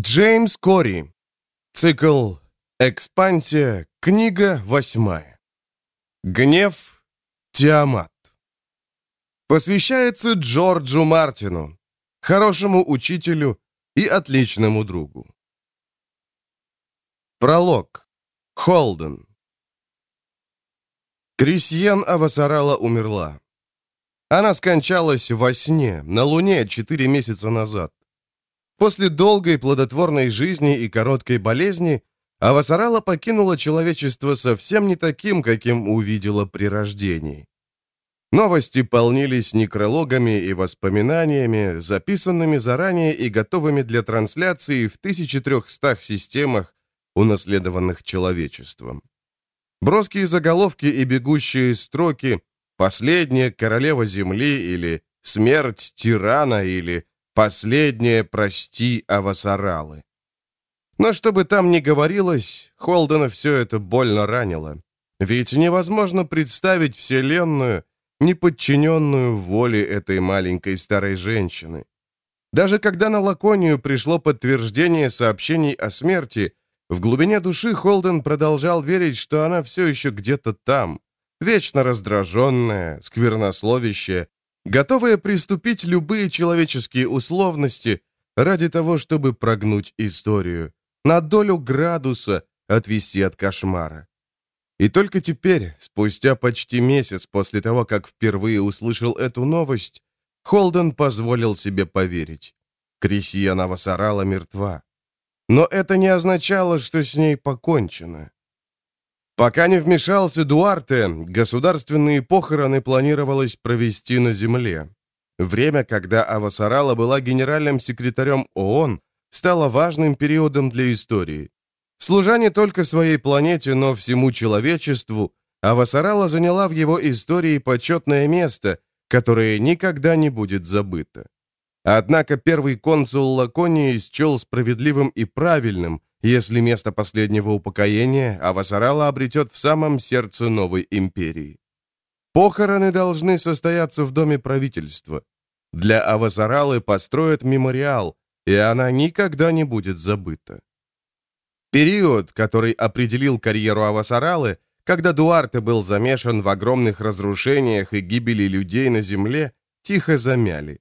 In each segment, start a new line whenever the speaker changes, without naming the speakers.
Джеймс Кори. Цикл «Экспансия», книга восьмая. Гнев Тиамат. Посвящается Джорджу Мартину, хорошему учителю и отличному другу. Пролог. Холден. Крисьен Авасарала умерла. Она скончалась во сне, на Луне, четыре месяца назад. После долгой плодотворной жизни и короткой болезни Авасарала покинула человечество совсем не таким, каким увидела при рождении. Новости полнились некрологами и воспоминаниями, записанными заранее и готовыми для трансляции в 1300 системах, унаследованных человечеством. Броские заголовки и бегущие строки «Последняя королева земли» или «Смерть тирана» или Последнее прости Авасаралы. Но что бы там ни говорилось, Холдена все это больно ранило. Ведь невозможно представить Вселенную, не подчиненную воле этой маленькой старой женщины. Даже когда на Лаконию пришло подтверждение сообщений о смерти, в глубине души Холден продолжал верить, что она все еще где-то там, вечно раздраженная, сквернословящая, готовая приступить любые человеческие условности ради того, чтобы прогнуть историю, на долю градуса отвести от кошмара. И только теперь, спустя почти месяц после того, как впервые услышал эту новость, Холден позволил себе поверить. Крисьяна Васарала мертва. Но это не означало, что с ней покончено. Пока не вмешался Дуарте, государственные похороны планировалось провести на земле. Время, когда Авасарала была генеральным секретарем ООН, стало важным периодом для истории. Служа не только своей планете, но всему человечеству, Авасарала заняла в его истории почетное место, которое никогда не будет забыто. Однако первый консул Лаконии счел справедливым и правильным если место последнего упокоения Авасарала обретет в самом сердце новой империи. Похороны должны состояться в доме правительства. Для Авасаралы построят мемориал, и она никогда не будет забыта. Период, который определил карьеру Авасаралы, когда Дуарте был замешан в огромных разрушениях и гибели людей на земле, тихо замяли.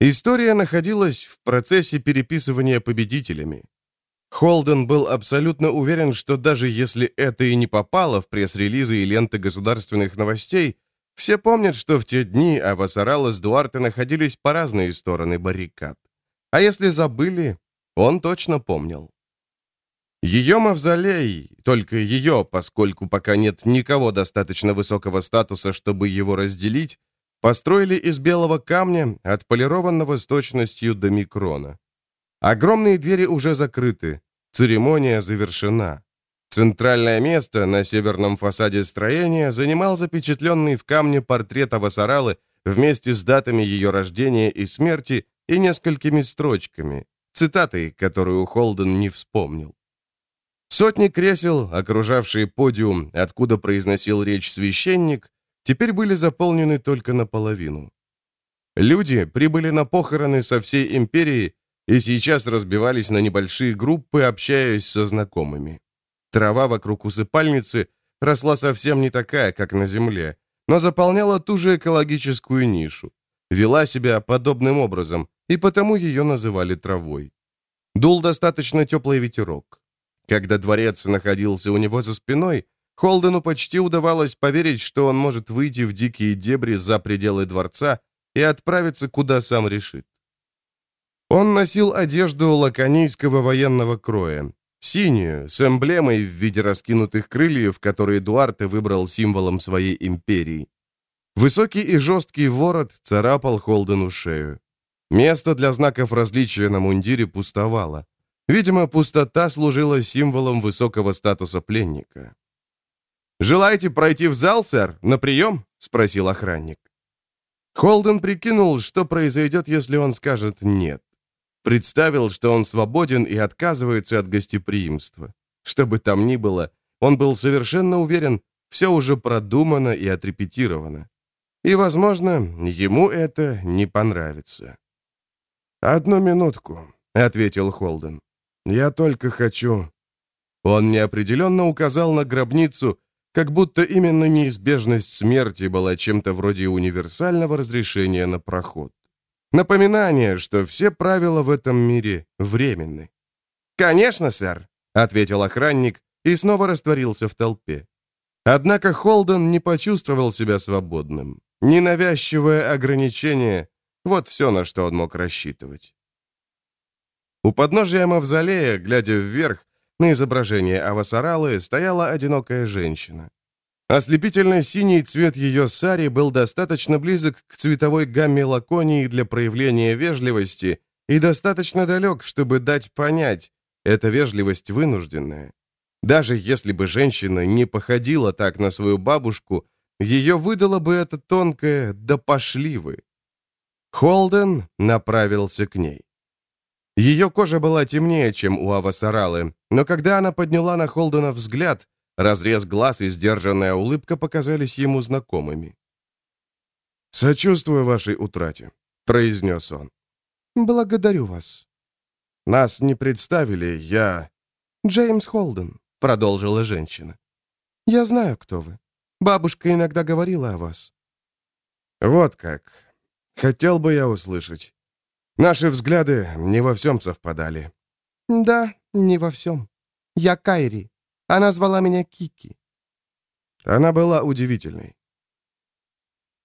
История находилась в процессе переписывания победителями. Холден был абсолютно уверен, что даже если это и не попало в пресс-релизы и ленты государственных новостей, все помнят, что в те дни Авасарала с Дуарте находились по разные стороны баррикад. А если забыли, он точно помнил. Ее мавзолей, только ее, поскольку пока нет никого достаточно высокого статуса, чтобы его разделить, построили из белого камня, отполированного с точностью до микрона. Огромные двери уже закрыты. Церемония завершена. Центральное место на северном фасаде строения занимал запечатленный в камне портрет Авасаралы вместе с датами ее рождения и смерти и несколькими строчками, цитатой, которую Холден не вспомнил. Сотни кресел, окружавшие подиум, откуда произносил речь священник, теперь были заполнены только наполовину. Люди прибыли на похороны со всей империи и сейчас разбивались на небольшие группы, общаясь со знакомыми. Трава вокруг усыпальницы росла совсем не такая, как на земле, но заполняла ту же экологическую нишу, вела себя подобным образом, и потому ее называли травой. Дул достаточно теплый ветерок. Когда дворец находился у него за спиной, Холдену почти удавалось поверить, что он может выйти в дикие дебри за пределы дворца и отправиться, куда сам решит. Он носил одежду лаконийского военного кроя, синюю, с эмблемой в виде раскинутых крыльев, которые Дуарте выбрал символом своей империи. Высокий и жесткий ворот царапал Холдену шею. Место для знаков различия на мундире пустовало. Видимо, пустота служила символом высокого статуса пленника. «Желаете пройти в зал, сэр, на прием?» — спросил охранник. Холден прикинул, что произойдет, если он скажет «нет». Представил, что он свободен и отказывается от гостеприимства. Что бы там ни было, он был совершенно уверен, все уже продумано и отрепетировано. И, возможно, ему это не понравится. «Одну минутку», — ответил Холден. Я только хочу...» Он неопределенно указал на гробницу, как будто именно неизбежность смерти была чем-то вроде универсального разрешения на проход. Напоминание, что все правила в этом мире временны. «Конечно, сэр», — ответил охранник и снова растворился в толпе. Однако Холден не почувствовал себя свободным. Ненавязчивое ограничение — вот все, на что он мог рассчитывать. У подножия мавзолея, глядя вверх, на изображение Авасаралы стояла одинокая женщина. Ослепительно синий цвет ее сари был достаточно близок к цветовой гамме лаконии для проявления вежливости и достаточно далек, чтобы дать понять, эта вежливость вынужденная. Даже если бы женщина не походила так на свою бабушку, ее выдало бы это тонкое «да пошли вы». Холден направился к ней. Ее кожа была темнее, чем у Авасаралы, но когда она подняла на Холдена взгляд, разрез глаз и сдержанная улыбка показались ему знакомыми. «Сочувствую вашей утрате», — произнес он. «Благодарю вас». «Нас не представили, я...» «Джеймс Холден», — продолжила женщина. «Я знаю, кто вы. Бабушка иногда говорила о вас». «Вот как. Хотел бы я услышать. Наши взгляды не во всем совпадали. Да, не во всем. Я Кайри. Она звала меня Кики. Она была удивительной.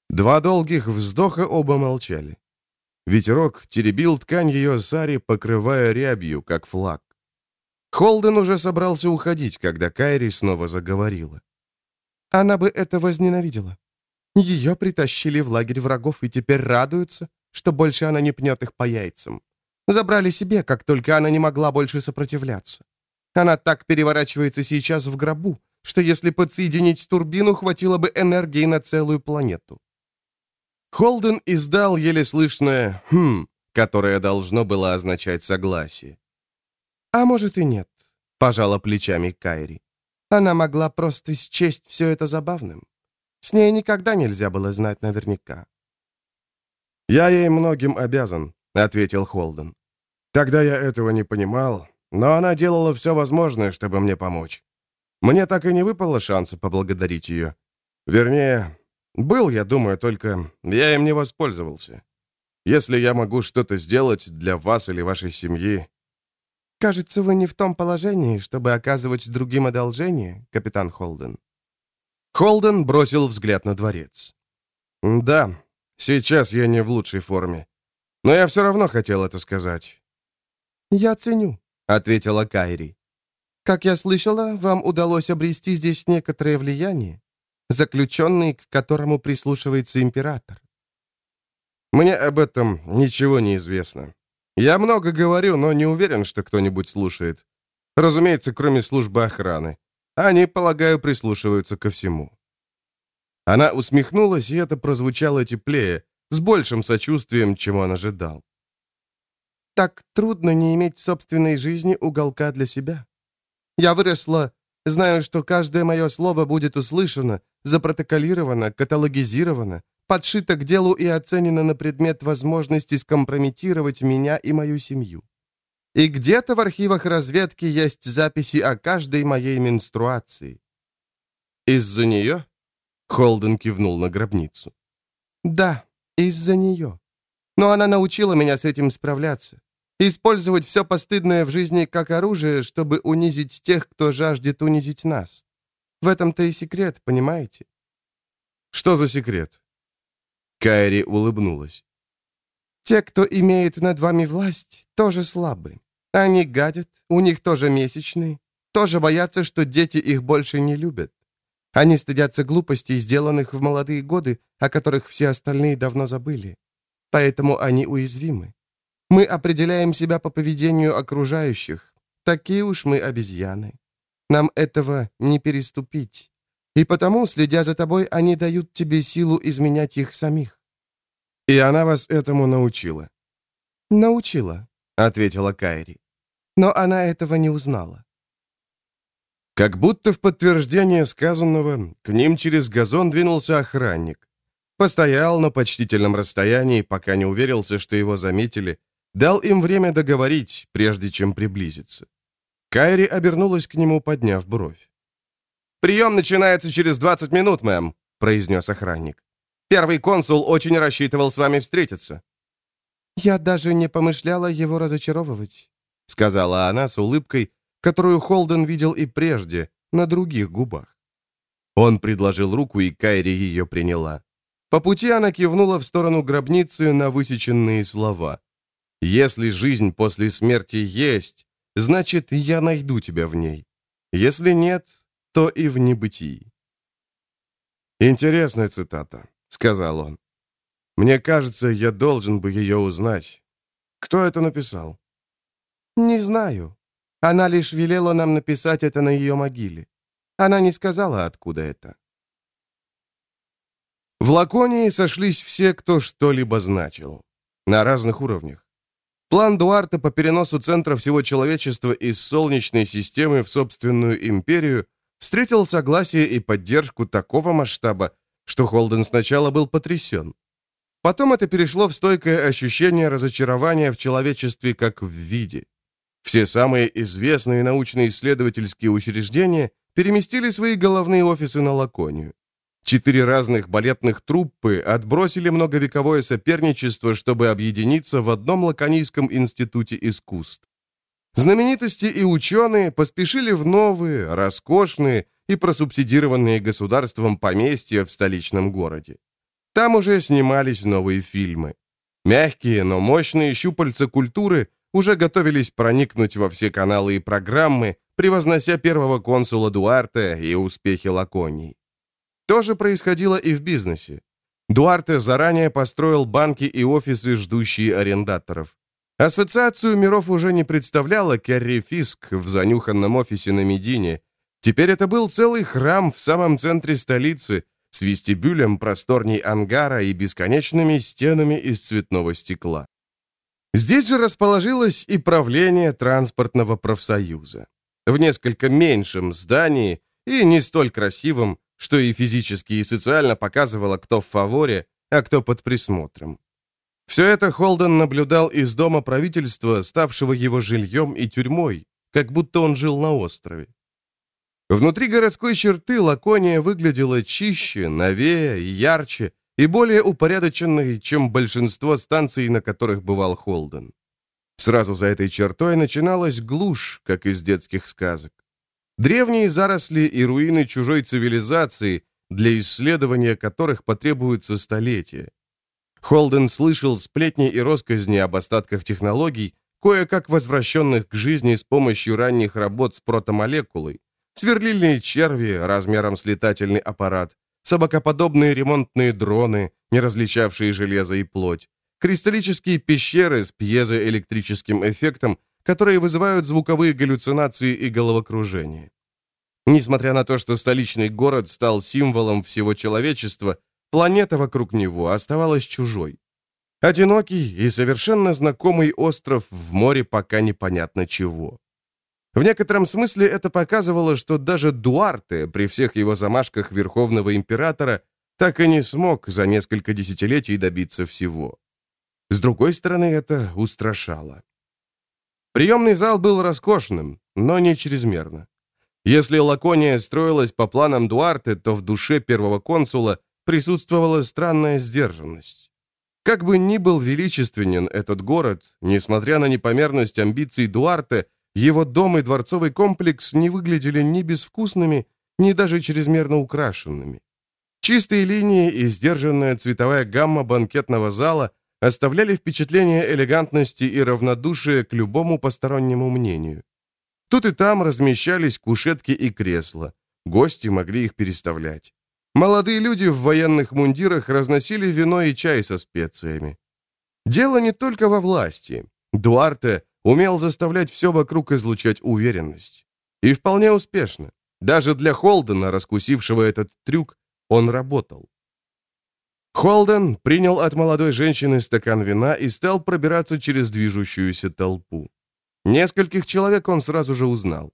Два долгих вздоха оба молчали. Ветерок теребил ткань ее сари, покрывая рябью, как флаг. Холден уже собрался уходить, когда Кайри снова заговорила. Она бы это возненавидела. Ее притащили в лагерь врагов и теперь радуются, что больше она не пнет их по яйцам. Забрали себе, как только она не могла больше сопротивляться. Она так переворачивается сейчас в гробу, что если подсоединить турбину, хватило бы энергии на целую планету. Холден издал еле слышное «хм», которое должно было означать согласие. «А может и нет», — пожала плечами Кайри. Она могла просто счесть все это забавным. С ней никогда нельзя было знать наверняка. «Я ей многим обязан», — ответил Холден. «Тогда я этого не понимал, но она делала все возможное, чтобы мне помочь. Мне так и не выпало шанса поблагодарить ее. Вернее, был, я думаю, только я им не воспользовался. Если я могу что-то сделать для вас или вашей семьи...» «Кажется, вы не в том положении, чтобы оказывать другим одолжение, капитан Холден». Холден бросил взгляд на дворец. «Да, Сейчас я не в лучшей форме. Но я все равно хотел это сказать». «Я ценю», — ответила Кайри. «Как я слышала, вам удалось обрести здесь некоторое влияние, заключенный, к которому прислушивается император». «Мне об этом ничего не известно. Я много говорю, но не уверен, что кто-нибудь слушает. Разумеется, кроме службы охраны. Они, полагаю, прислушиваются ко всему». Она усмехнулась, и это прозвучало теплее, с большим сочувствием, чем он ожидал. «Так трудно не иметь в собственной жизни уголка для себя. Я выросла, знаю, что каждое мое слово будет услышано, запротоколировано, каталогизировано, подшито к делу и оценено на предмет возможности скомпрометировать меня и мою семью. И где-то в архивах разведки есть записи о каждой моей менструации. Из-за нее Холден кивнул на гробницу. «Да, из-за нее. Но она научила меня с этим справляться. Использовать все постыдное в жизни как оружие, чтобы унизить тех, кто жаждет унизить нас. В этом-то и секрет, понимаете?» «Что за секрет?» Кайри улыбнулась. «Те, кто имеет над вами власть, тоже слабы. Они гадят, у них тоже месячные, тоже боятся, что дети их больше не любят. Они стыдятся глупостей, сделанных в молодые годы, о которых все остальные давно забыли. Поэтому они уязвимы. Мы определяем себя по поведению окружающих. Такие уж мы обезьяны. Нам этого не переступить. И потому, следя за тобой, они дают тебе силу изменять их самих. И она вас этому научила? Научила, ответила Кайри. Но она этого не узнала. Как будто в подтверждение сказанного, к ним через газон двинулся охранник. Постоял на почтительном расстоянии, пока не уверился, что его заметили, дал им время договорить, прежде чем приблизиться. Кайри обернулась к нему, подняв бровь. «Прием начинается через 20 минут, мэм», — произнес охранник. «Первый консул очень рассчитывал с вами встретиться».
«Я даже не помышляла его разочаровывать», —
сказала она с улыбкой, которую Холден видел и прежде, на других губах. Он предложил руку, и Кайри ее приняла. По пути она кивнула в сторону гробницы на высеченные слова. «Если жизнь после смерти есть, значит, я найду тебя в ней. Если нет, то и в небытии». «Интересная цитата», — сказал он. «Мне кажется, я должен бы ее узнать. Кто это написал?»
«Не знаю. Она лишь велела нам написать это на ее могиле. Она не сказала, откуда это».
В Лаконии сошлись все, кто что-либо значил. На разных уровнях. План Дуарта по переносу центра всего человечества из Солнечной системы в собственную империю встретил согласие и поддержку такого масштаба, что Холден сначала был потрясен. Потом это перешло в стойкое ощущение разочарования в человечестве как в виде. Все самые известные научно-исследовательские учреждения переместили свои головные офисы на Лаконию. Четыре разных балетных труппы отбросили многовековое соперничество, чтобы объединиться в одном лаконийском институте искусств. Знаменитости и ученые поспешили в новые, роскошные и просубсидированные государством поместья в столичном городе. Там уже снимались новые фильмы. Мягкие, но мощные щупальца культуры уже готовились проникнуть во все каналы и программы, превознося первого консула Дуарте и успехи Лаконии. То же происходило и в бизнесе. Дуарте заранее построил банки и офисы, ждущие арендаторов. Ассоциацию миров уже не представляла Керри Фиск в занюханном офисе на Медине. Теперь это был целый храм в самом центре столицы, с вестибюлем просторней ангара и бесконечными стенами из цветного стекла. Здесь же расположилось и правление транспортного профсоюза. В несколько меньшем здании и не столь красивом, что и физически, и социально показывало, кто в фаворе, а кто под присмотром. Все это Холден наблюдал из дома правительства, ставшего его жильем и тюрьмой, как будто он жил на острове. Внутри городской черты Лакония выглядела чище, новее, ярче и более упорядоченной, чем большинство станций, на которых бывал Холден. Сразу за этой чертой начиналась глушь, как из детских сказок. Древние заросли и руины чужой цивилизации, для исследования которых потребуется столетия. Холден слышал сплетни и росказни об остатках технологий, кое-как возвращенных к жизни с помощью ранних работ с протомолекулой, сверлильные черви размером с летательный аппарат, собакоподобные ремонтные дроны, не различавшие железо и плоть, кристаллические пещеры с пьезоэлектрическим эффектом, которые вызывают звуковые галлюцинации и головокружение. Несмотря на то, что столичный город стал символом всего человечества, планета вокруг него оставалась чужой. Одинокий и совершенно знакомый остров в море пока непонятно чего. В некотором смысле это показывало, что даже Дуарте, при всех его замашках Верховного Императора, так и не смог за несколько десятилетий добиться всего. С другой стороны, это устрашало. Приемный зал был роскошным, но не чрезмерно. Если Лакония строилась по планам Дуарте, то в душе первого консула присутствовала странная сдержанность. Как бы ни был величественен этот город, несмотря на непомерность амбиций Дуарте, его дом и дворцовый комплекс не выглядели ни безвкусными, ни даже чрезмерно украшенными. Чистые линии и сдержанная цветовая гамма банкетного зала – оставляли впечатление элегантности и равнодушия к любому постороннему мнению. Тут и там размещались кушетки и кресла. Гости могли их переставлять. Молодые люди в военных мундирах разносили вино и чай со специями. Дело не только во власти. Дуарте умел заставлять все вокруг излучать уверенность. И вполне успешно. Даже для Холдена, раскусившего этот трюк, он работал. Холден принял от молодой женщины стакан вина и стал пробираться через движущуюся толпу. Нескольких человек он сразу же узнал.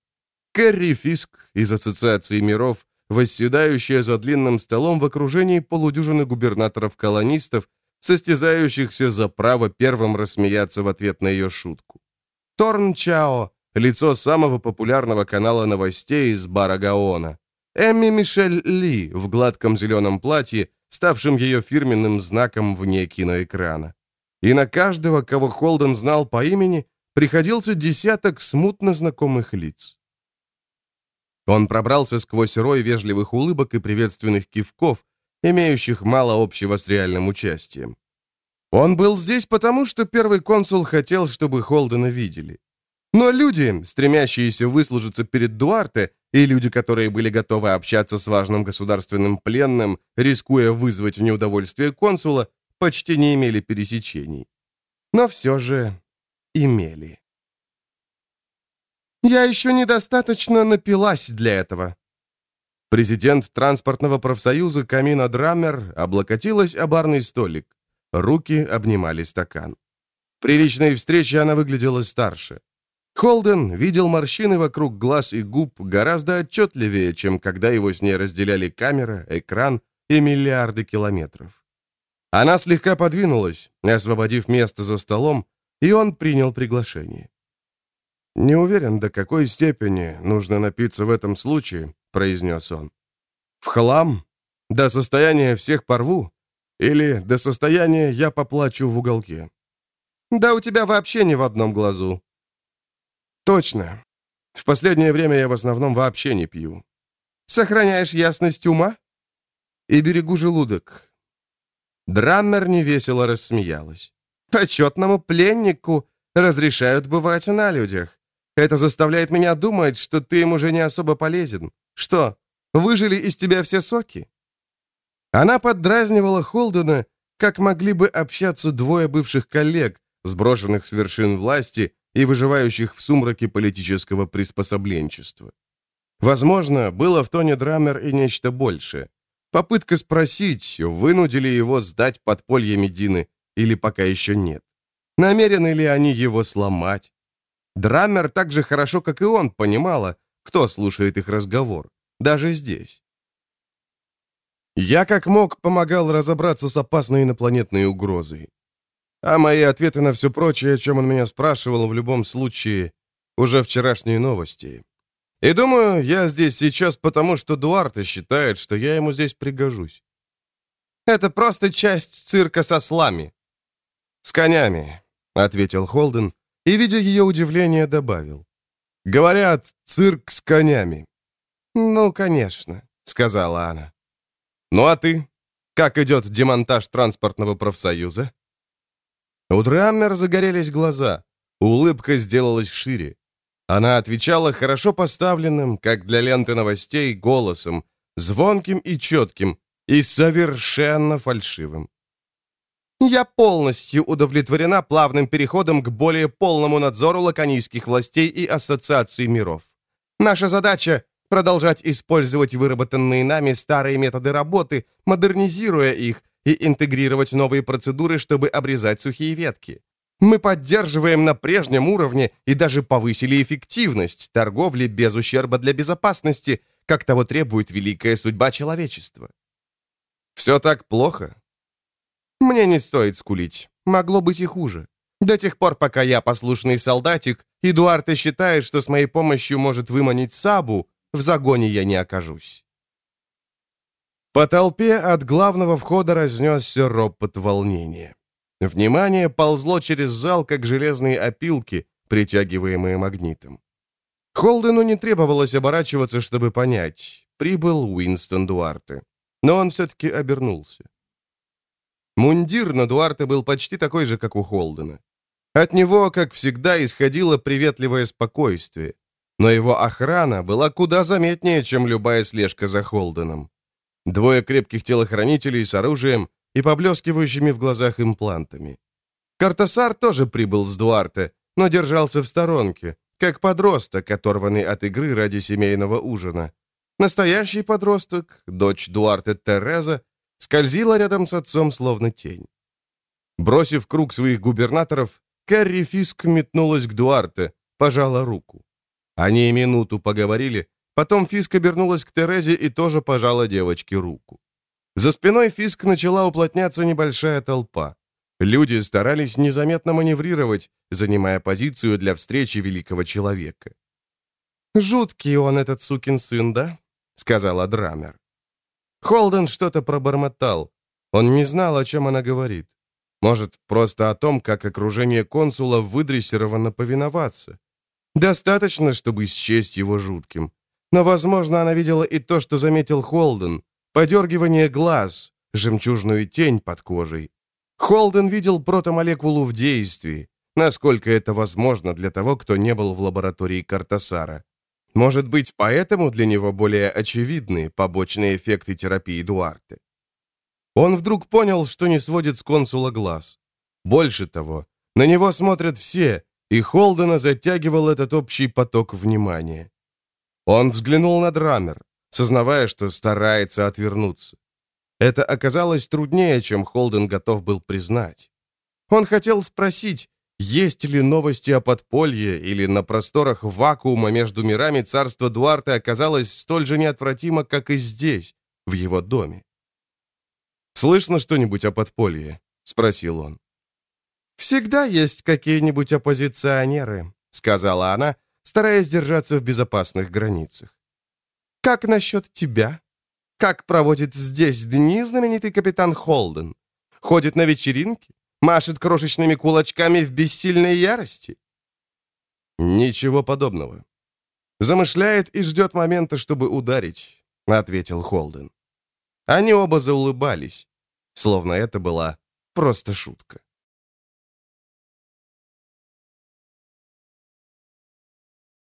Кэрри Фиск из Ассоциации миров, восседающая за длинным столом в окружении полудюжины губернаторов-колонистов, состязающихся за право первым рассмеяться в ответ на ее шутку. Торн Чао, лицо самого популярного канала новостей из бара Гаона. Эмми Мишель Ли в гладком зеленом платье, ставшем ее фирменным знаком вне киноэкрана. И на каждого, кого Холден знал по имени, приходился десяток смутно знакомых лиц. Он пробрался сквозь рой вежливых улыбок и приветственных кивков, имеющих мало общего с реальным участием. Он был здесь потому, что первый консул хотел, чтобы Холдена видели. Но люди, стремящиеся выслужиться перед Дуарте, и люди, которые были готовы общаться с важным государственным пленным, рискуя вызвать неудовольствие консула, почти не имели пересечений. Но все же имели. «Я еще недостаточно напилась для этого». Президент транспортного профсоюза Камина Драммер облокотилась о барный столик. Руки обнимали стакан. При личной встрече она выглядела старше. Холден видел морщины вокруг глаз и губ гораздо отчетливее, чем когда его с ней разделяли камера, экран и миллиарды километров. Она слегка подвинулась, освободив место за столом, и он принял приглашение. «Не уверен, до какой степени нужно напиться в этом случае», — произнес он. «В хлам? До состояния всех порву? Или до состояния я поплачу в уголке?» «Да у тебя вообще не в одном глазу». «Точно. В последнее время я в основном вообще не пью». «Сохраняешь ясность ума?» «И берегу желудок». Драммер невесело рассмеялась. «Почетному пленнику разрешают бывать на людях. Это заставляет меня думать, что ты им уже не особо полезен. Что, выжили из тебя все соки?» Она поддразнивала Холдена, как могли бы общаться двое бывших коллег, сброшенных с вершин власти и выживающих в сумраке политического приспособленчества. Возможно, было в тоне Драмер и нечто большее. Попытка спросить, вынудили его сдать подполье Медины или пока еще нет. Намерены ли они его сломать? Драмер так же хорошо, как и он, понимала, кто слушает их разговор, даже здесь. Я как мог помогал разобраться с опасной инопланетной угрозой. А мои ответы на все прочее, о чем он меня спрашивал, в любом случае, уже вчерашние новости. И думаю, я здесь сейчас потому, что Дуарте считает, что я ему здесь пригожусь. Это просто часть цирка со слами. С конями, — ответил Холден, и, видя ее удивление, добавил. «Говорят, цирк с конями». «Ну, конечно», — сказала она. «Ну а ты? Как идет демонтаж транспортного профсоюза?» У Драммер загорелись глаза, улыбка сделалась шире. Она отвечала хорошо поставленным, как для ленты новостей, голосом, звонким и четким, и совершенно фальшивым. Я полностью удовлетворена плавным переходом к более полному надзору лаконийских властей и ассоциаций миров. Наша задача — продолжать использовать выработанные нами старые методы работы, модернизируя их, и интегрировать новые процедуры, чтобы обрезать сухие ветки. Мы поддерживаем на прежнем уровне и даже повысили эффективность торговли без ущерба для безопасности, как того требует великая судьба человечества. Все так плохо? Мне не стоит скулить. Могло быть и хуже. До тех пор, пока я послушный солдатик, и Дуарте считает, что с моей помощью может выманить Сабу, в загоне я не окажусь. По толпе от главного входа разнесся ропот волнения. Внимание ползло через зал, как железные опилки, притягиваемые магнитом. Холдену не требовалось оборачиваться, чтобы понять. Прибыл Уинстон Дуарте. Но он все-таки обернулся. Мундир на Дуарте был почти такой же, как у Холдена. От него, как всегда, исходило приветливое спокойствие. Но его охрана была куда заметнее, чем любая слежка за Холденом. Двое крепких телохранителей с оружием и поблескивающими в глазах имплантами. Картасар тоже прибыл с Дуарте, но держался в сторонке, как подросток, оторванный от игры ради семейного ужина. Настоящий подросток, дочь Дуарте Тереза, скользила рядом с отцом словно тень. Бросив круг своих губернаторов, Кэрри Фиск метнулась к Дуарте, пожала руку. Они минуту поговорили, потом Фиск обернулась к Терезе и тоже пожала девочке руку. За спиной Фиск начала уплотняться небольшая толпа. Люди старались незаметно маневрировать, занимая позицию для встречи великого человека.
«Жуткий он, этот сукин сын, да?» — сказала Драмер. Холден что-то пробормотал. Он не знал, о чем она говорит. Может, просто о том, как окружение консула выдрессировано повиноваться. Достаточно, чтобы счесть его жутким. Но, возможно, она видела и то, что заметил Холден. Подергивание глаз, жемчужную тень под кожей. Холден видел протомолекулу в действии, насколько это возможно для того, кто не был в лаборатории Картасара. Может быть, поэтому для него более очевидны побочные эффекты терапии Дуарте. Он вдруг понял, что не сводит с консула глаз. Больше того, на него смотрят все, и Холдена затягивал этот общий поток внимания. Он взглянул на Драмер, сознавая, что старается отвернуться. Это оказалось труднее, чем Холден готов был признать. Он хотел спросить, есть ли новости о подполье или на просторах вакуума между мирами царство Дуарте оказалось столь же неотвратимо, как и здесь, в его доме. «Слышно что-нибудь о подполье?» — спросил он. «Всегда есть какие-нибудь оппозиционеры», — сказала она, стараясь держаться в безопасных границах. «Как насчет тебя? Как проводит здесь дни знаменитый капитан Холден? Ходит на вечеринки? Машет крошечными кулачками в бессильной ярости?»
«Ничего подобного. Замышляет и ждет момента, чтобы ударить», — ответил Холден. Они оба заулыбались, словно это была просто шутка.